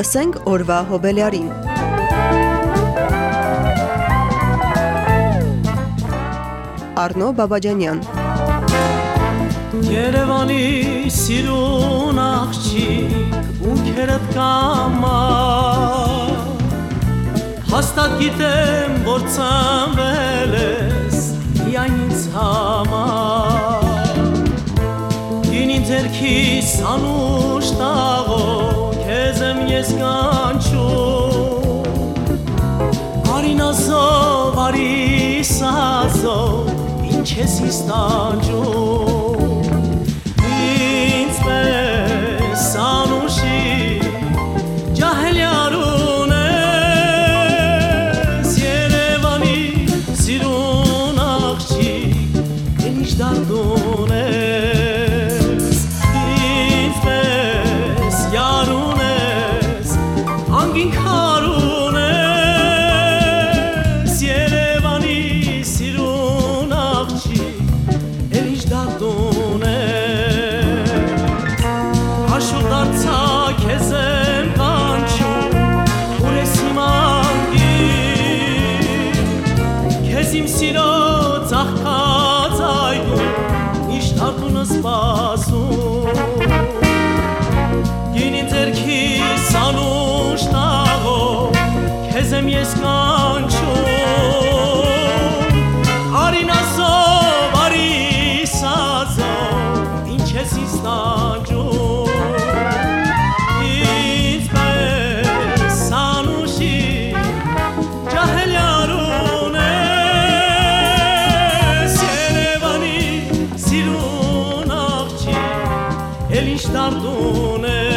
Լսենք օրվա հոբելյարին։ Արնո Բաբաջանյան Երևանի սիրուն աղջիկ ու քերդ կամա Հաստատ գիտեմ, որ ծնվել ես միայն ինձ համար Գինին ձերքիս անուշ տաղով ես կանչում Արինազով, արիսազով ինչ ես իստանջում Ինձ պես անուշի ջահելյարուն ես Երևանի սիրուն աղջիկ Ենիշ դարդուն ես աղջիկ էլ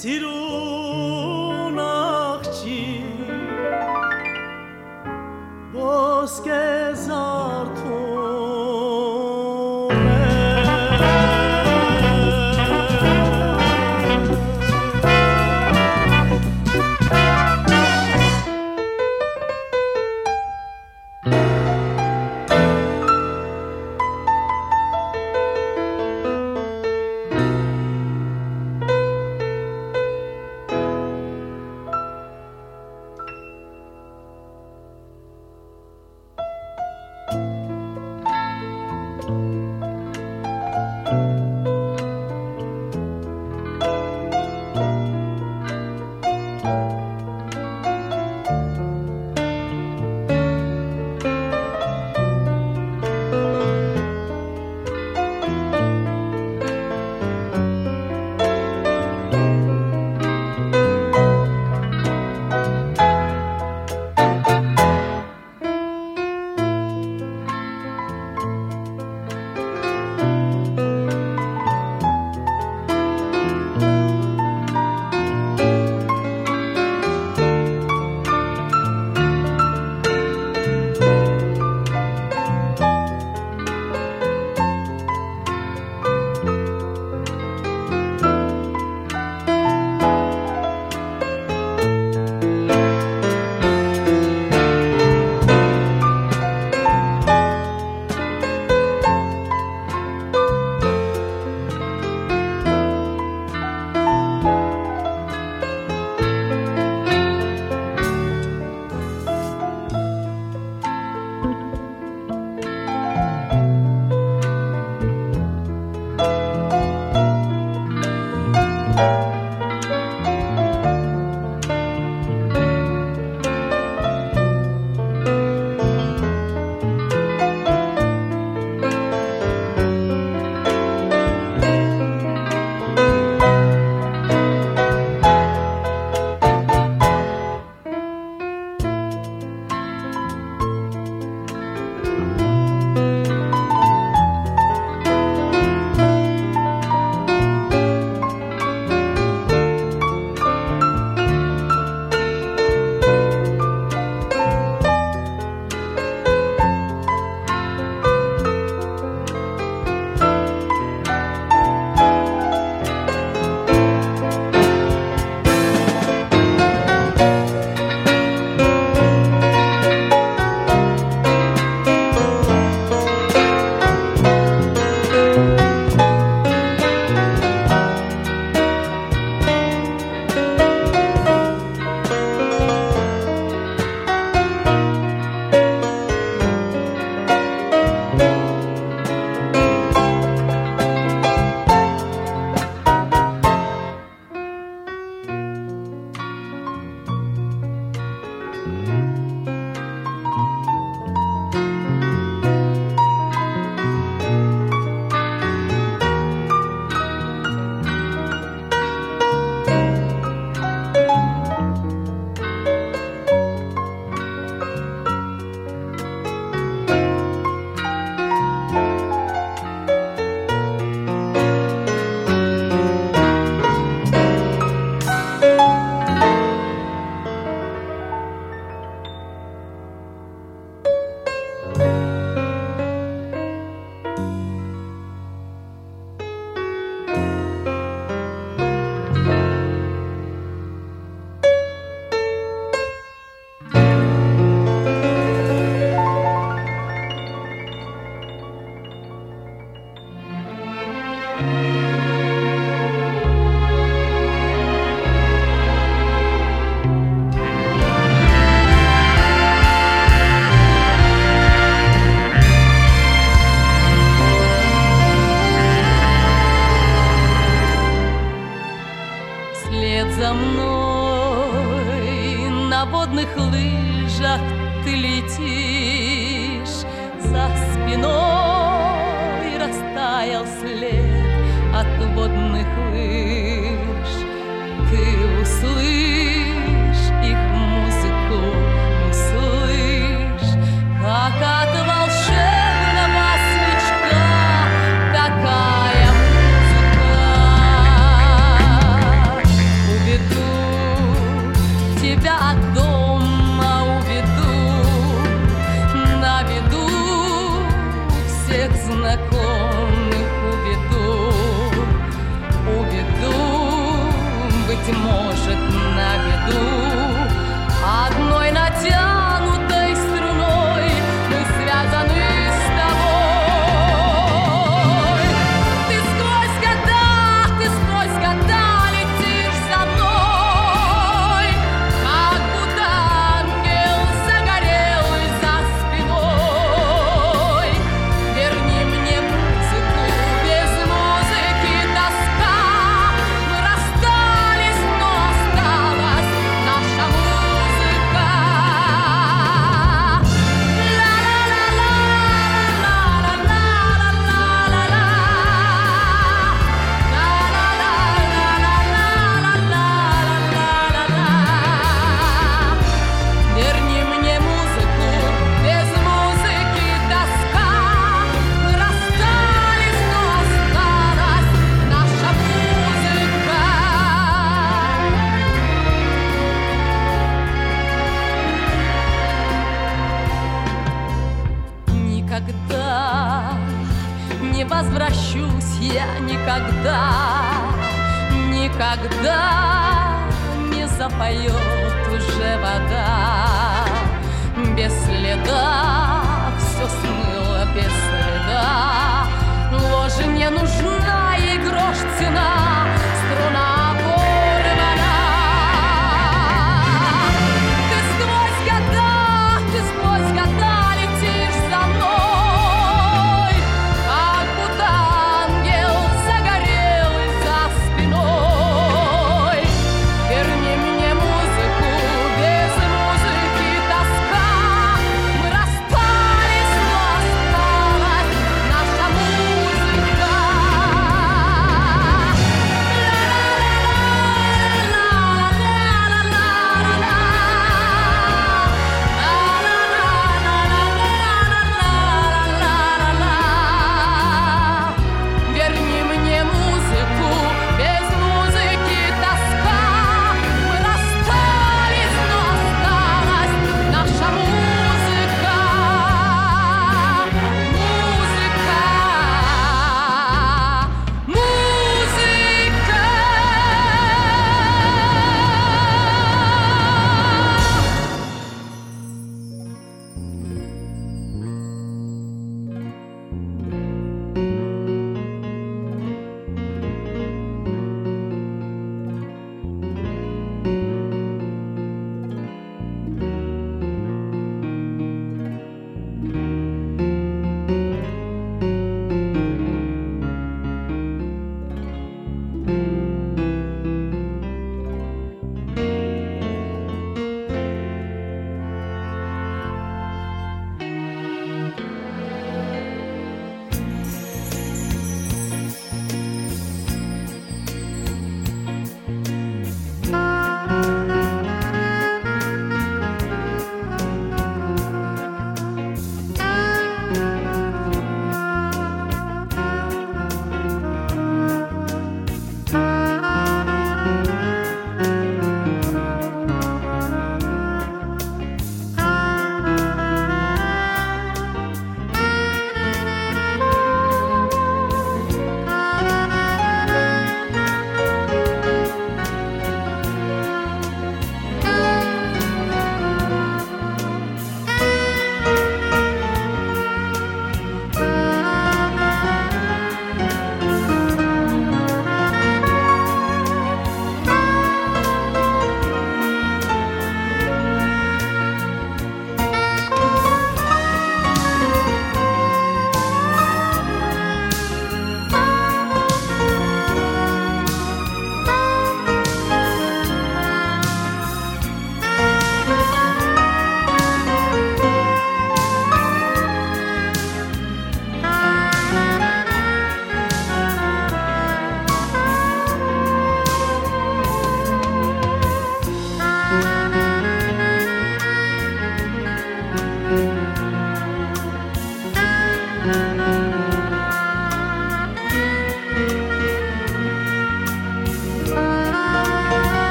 սիրուն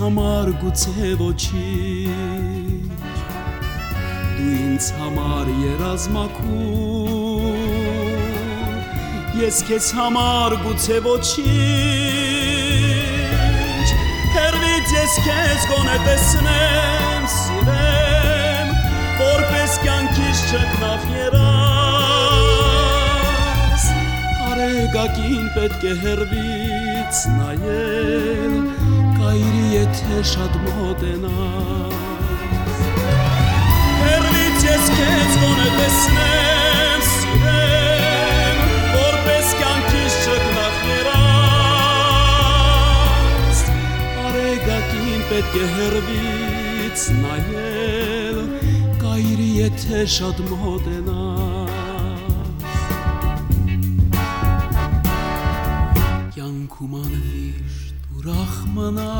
Համար գուցե ոչինչ դու ինձ համար երազմակու ես քեզ համար գուցե ոչինչ հերվից ես քեզ գոնե տեսնեմ սիրեմ որպես կյանքից չկնավ երաս արեգակին պետք է հերվից նայել կայրի եթե շատ մոտենաս հերվից ես քեզ գոնե տեսնեմ սիրեմ որպես կյանքից չկնավ երաս արեգակին պետք է հերվից նայել կայրի եթե շատ մոտենաս կյանքում անվիշտ ուրախ մնա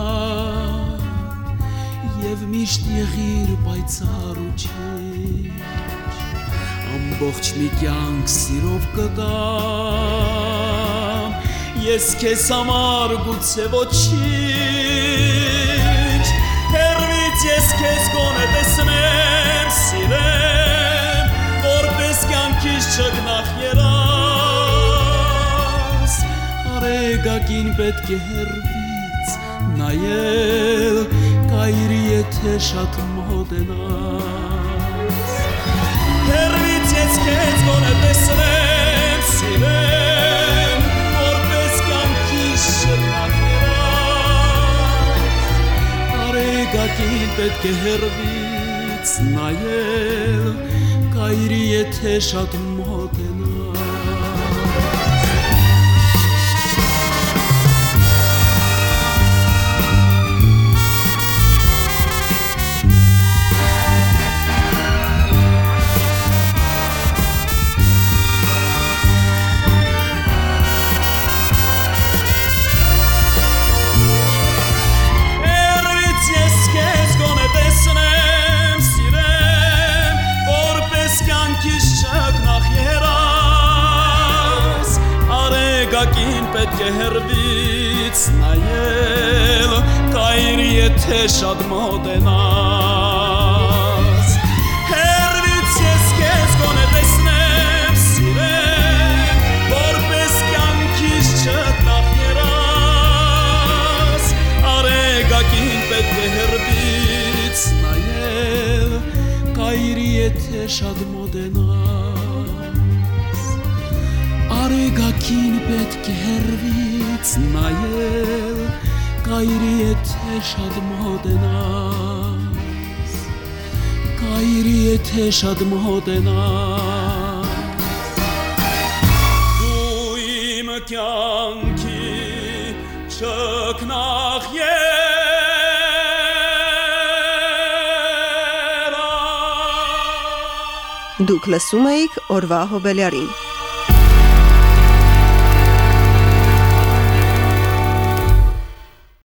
եւ միշտ եղիր պայծառ ու չեջ ամբողջ մի կյանք սիրով կտամ ես քեզ համար գուցե ոչինչ հերվից ես քեզ գոնե տեսնեմ սիրեմ որպես կյանքից չգնախ երաս արեգակին պետք է հերվից նայել կայրի եթե շատ մոտենաս հերվից ես քեզ գոնե տեսնեմ սիրեմ որպես կյանքից շնորհ արեգակին պետք է հերվից նայել կայրի եթե շատ պետք է հերվից նայել, կայր եթե շատ մոտենաս, հերվից ես քեզ գոնե տեսնեմ, սիրեմ, որպես կյանքից չկնախ երաս, արեգակին պետք է հերվից նայել, կայրի եթե շատ մոտենաս, արեգակին պետք է հերվից նայել, կայրի եթե շատ մոտենաս, կայրի եթե շատ մոտենաս, դու իմ կյանքի չկնախ Դուք լսում էիք օրվա հոբելյարին։